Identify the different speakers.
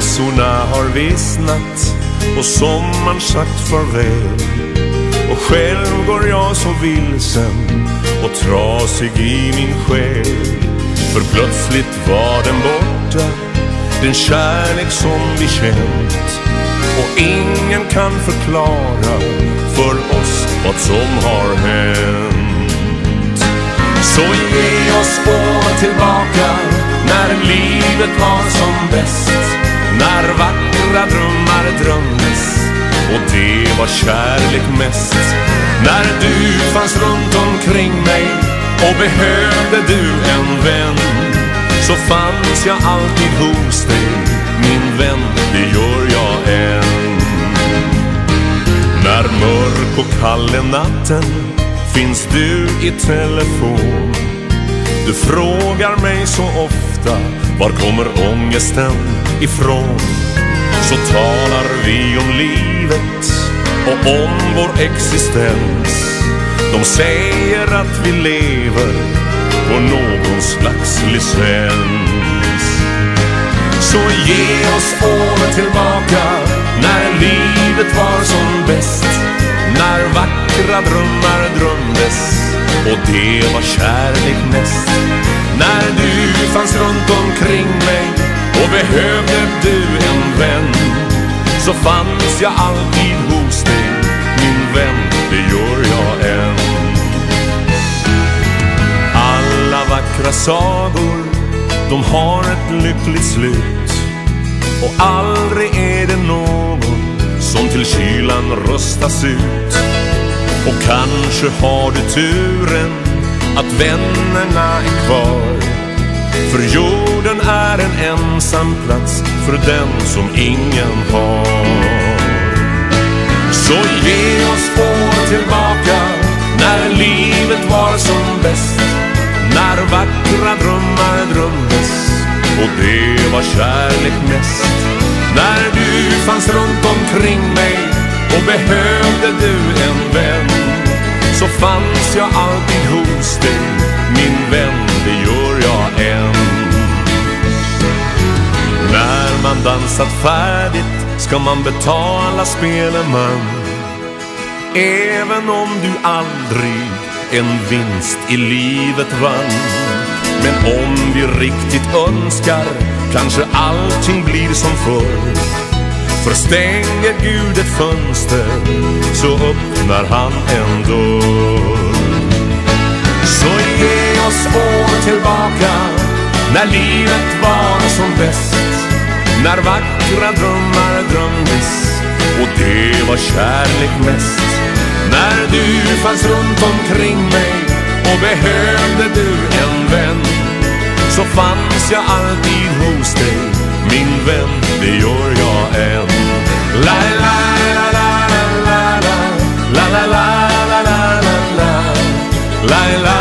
Speaker 1: rosorna har vissnat och sommaren sagt farväl. Och själv går jag så vilsen och trasig i min själ. För plötsligt var den borta, den kärlek som vi känt. Och ingen kan förklara för oss vad som har hänt. Så ge oss båda tillbaka när livet var som bäst. När vackra drömmar drömdes och det var kärlek mest. När du fanns runt omkring mig och behövde du en vän så fanns jag alltid hos dig, min vän, det gör jag än. När mörk och kall är natten finns du i telefon. Du frågar mig så ofta, var kommer ångesten ifrån? Så talar vi om livet och om vår existens. De säger att vi lever på någon slags licens. Så ge oss åren tillbaka när livet var som bäst. När vackra drömmar drömdes och det var kärlek mest. När du fanns runt omkring mig och behövde du en vän så fanns jag alltid hos dig, min vän, det gör jag än. Alla vackra sagor, de har ett lyckligt slut och aldrig är det någon som till kylan röstas ut. Och kanske har du turen att vännerna är kvar. För jorden är en ensam plats för den som ingen har. Så ge oss år tillbaka när livet var som bäst. När vackra drömmar drömdes och det var kärlek mest. När du fanns runt omkring mig och behövde du en vän så fanns jag alltid hos dig, man dansat färdigt ska man betala speleman. Även om du aldrig en vinst i livet vann. Men om vi riktigt önskar kanske allting blir som förr. För stänger Gud ett fönster så öppnar han en dörr. Så ge oss år tillbaka när livet var som bäst. När vackra drömmar drömdes och det var kärlek mest. När du fanns runt omkring mig och behövde du en vän så fanns jag alltid hos dig, min vän, det gör jag än. La la la la la la la la la la la la la la la la